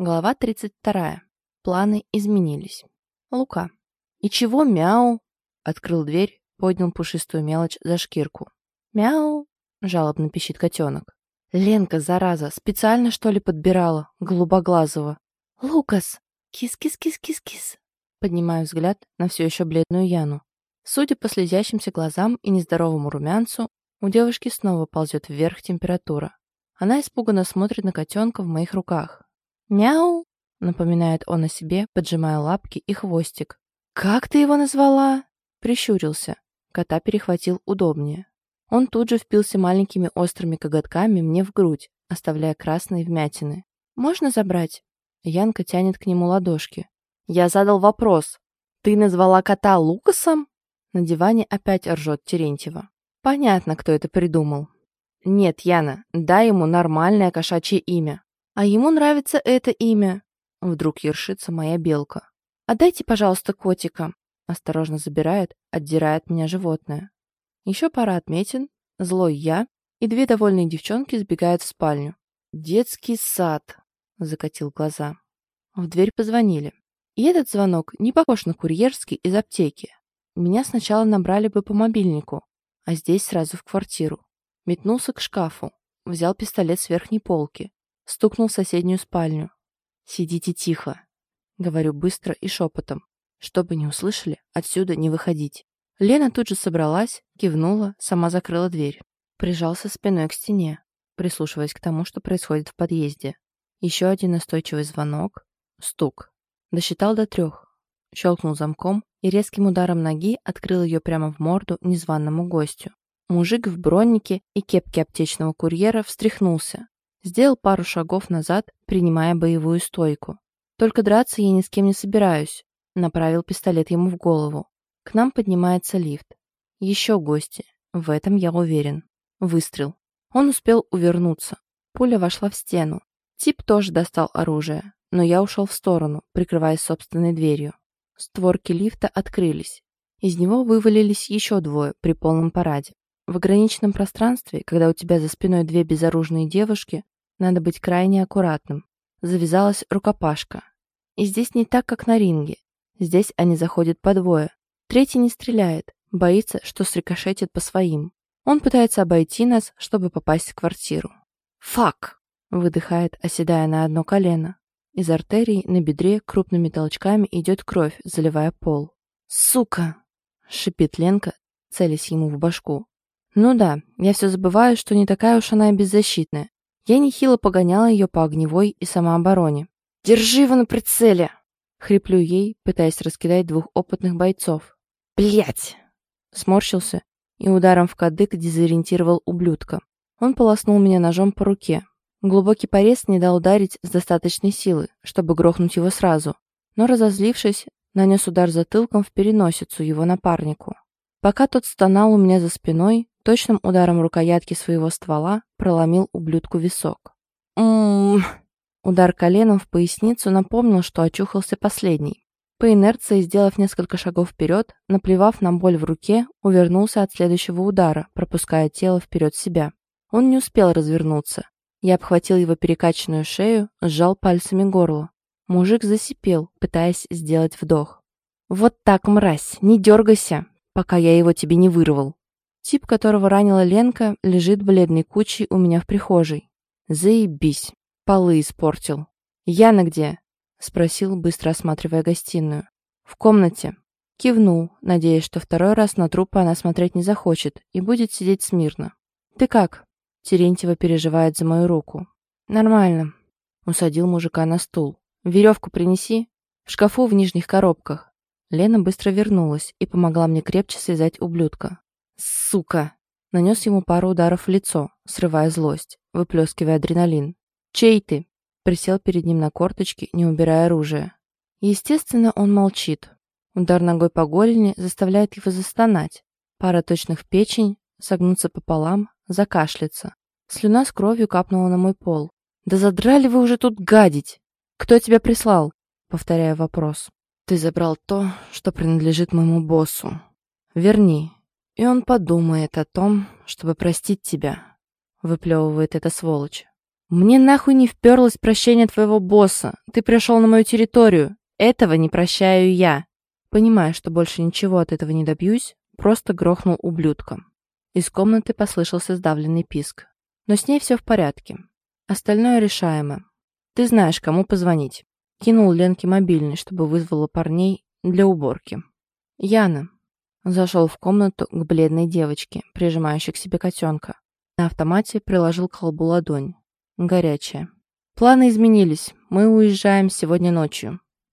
Глава 32. Планы изменились. Лука. «И чего мяу?» Открыл дверь, поднял пушистую мелочь за шкирку. «Мяу!» — жалобно пищит котенок. «Ленка, зараза, специально, что ли, подбирала? Голубоглазого!» «Лукас! Кис-кис-кис-кис-кис!» Поднимаю взгляд на все еще бледную Яну. Судя по слезящимся глазам и нездоровому румянцу, у девушки снова ползет вверх температура. Она испуганно смотрит на котенка в моих руках, «Мяу!» — напоминает он о себе, поджимая лапки и хвостик. «Как ты его назвала?» — прищурился. Кота перехватил удобнее. Он тут же впился маленькими острыми коготками мне в грудь, оставляя красные вмятины. «Можно забрать?» Янка тянет к нему ладошки. «Я задал вопрос. Ты назвала кота Лукасом?» На диване опять ржет Терентьева. «Понятно, кто это придумал». «Нет, Яна, дай ему нормальное кошачье имя. А ему нравится это имя. Вдруг ершится моя белка. «Отдайте, пожалуйста, котика». Осторожно забирает, отдирает меня животное. Еще пара отметин, злой я и две довольные девчонки сбегают в спальню. «Детский сад», — закатил глаза. В дверь позвонили. И этот звонок не похож на курьерский из аптеки. Меня сначала набрали бы по мобильнику, а здесь сразу в квартиру. Метнулся к шкафу, взял пистолет с верхней полки, стукнул в соседнюю спальню. «Сидите тихо», — говорю быстро и шепотом. Чтобы не услышали, отсюда не выходить. Лена тут же собралась, кивнула, сама закрыла дверь. Прижался спиной к стене, прислушиваясь к тому, что происходит в подъезде. Еще один настойчивый звонок. Стук. Досчитал до трех. Щелкнул замком и резким ударом ноги открыл ее прямо в морду незваному гостю. Мужик в броннике и кепке аптечного курьера встряхнулся, Сделал пару шагов назад, принимая боевую стойку. Только драться я ни с кем не собираюсь. Направил пистолет ему в голову. К нам поднимается лифт. Еще гости. В этом я уверен. Выстрел. Он успел увернуться. Пуля вошла в стену. Тип тоже достал оружие, но я ушел в сторону, прикрываясь собственной дверью. Створки лифта открылись. Из него вывалились еще двое при полном параде. В ограниченном пространстве, когда у тебя за спиной две безоружные девушки, надо быть крайне аккуратным. Завязалась рукопашка. И здесь не так, как на ринге. Здесь они заходят по двое. Третий не стреляет, боится, что срикошетит по своим. Он пытается обойти нас, чтобы попасть в квартиру. «Фак!» — выдыхает, оседая на одно колено. Из артерий на бедре крупными толчками идет кровь, заливая пол. «Сука!» — шипит Ленка, целясь ему в башку. Ну да, я все забываю, что не такая уж она и беззащитная. Я нехило погоняла ее по огневой и самообороне. «Держи его на прицеле!» Хриплю ей, пытаясь раскидать двух опытных бойцов. Блять! Сморщился и ударом в кадык дезориентировал ублюдка. Он полоснул меня ножом по руке. Глубокий порез не дал ударить с достаточной силы, чтобы грохнуть его сразу, но, разозлившись, нанес удар затылком в переносицу его напарнику. Пока тот стонал у меня за спиной, точным ударом рукоятки своего ствола проломил ублюдку висок. «М-м-м!» Удар коленом в поясницу напомнил, что очухался последний. По инерции, сделав несколько шагов вперед, наплевав на боль в руке, увернулся от следующего удара, пропуская тело вперед себя. Он не успел развернуться. Я обхватил его перекачанную шею, сжал пальцами горло. Мужик засипел, пытаясь сделать вдох. «Вот так, мразь, не дергайся, пока я его тебе не вырвал!» Тип, которого ранила Ленка, лежит бледной кучей у меня в прихожей. Заебись. Полы испортил. Яна где? Спросил, быстро осматривая гостиную. В комнате. Кивнул, надеясь, что второй раз на трупы она смотреть не захочет и будет сидеть смирно. «Ты как?» Терентьева переживает за мою руку. «Нормально». Усадил мужика на стул. «Веревку принеси. В шкафу в нижних коробках». Лена быстро вернулась и помогла мне крепче связать ублюдка. «Сука!» Нанес ему пару ударов в лицо, срывая злость, выплескивая адреналин. «Чей ты?» Присел перед ним на корточки, не убирая оружие. Естественно, он молчит. Удар ногой по голени заставляет его застонать. Пара точных в печень, согнуться пополам, закашляться. Слюна с кровью капнула на мой пол. «Да задрали вы уже тут гадить! Кто тебя прислал?» Повторяю вопрос. «Ты забрал то, что принадлежит моему боссу. Верни, и он подумает о том, чтобы простить тебя», — выплевывает эта сволочь. «Мне нахуй не вперлось прощение твоего босса. Ты пришел на мою территорию. Этого не прощаю я». Понимая, что больше ничего от этого не добьюсь, просто грохнул ублюдка. Из комнаты послышался сдавленный писк. Но с ней все в порядке. Остальное решаемо. Ты знаешь, кому позвонить. Кинул Ленке мобильный, чтобы вызвала парней для уборки. Яна. Зашел в комнату к бледной девочке, прижимающей к себе котенка. На автомате приложил к колбу ладонь. Горячая. Планы изменились. Мы уезжаем сегодня ночью.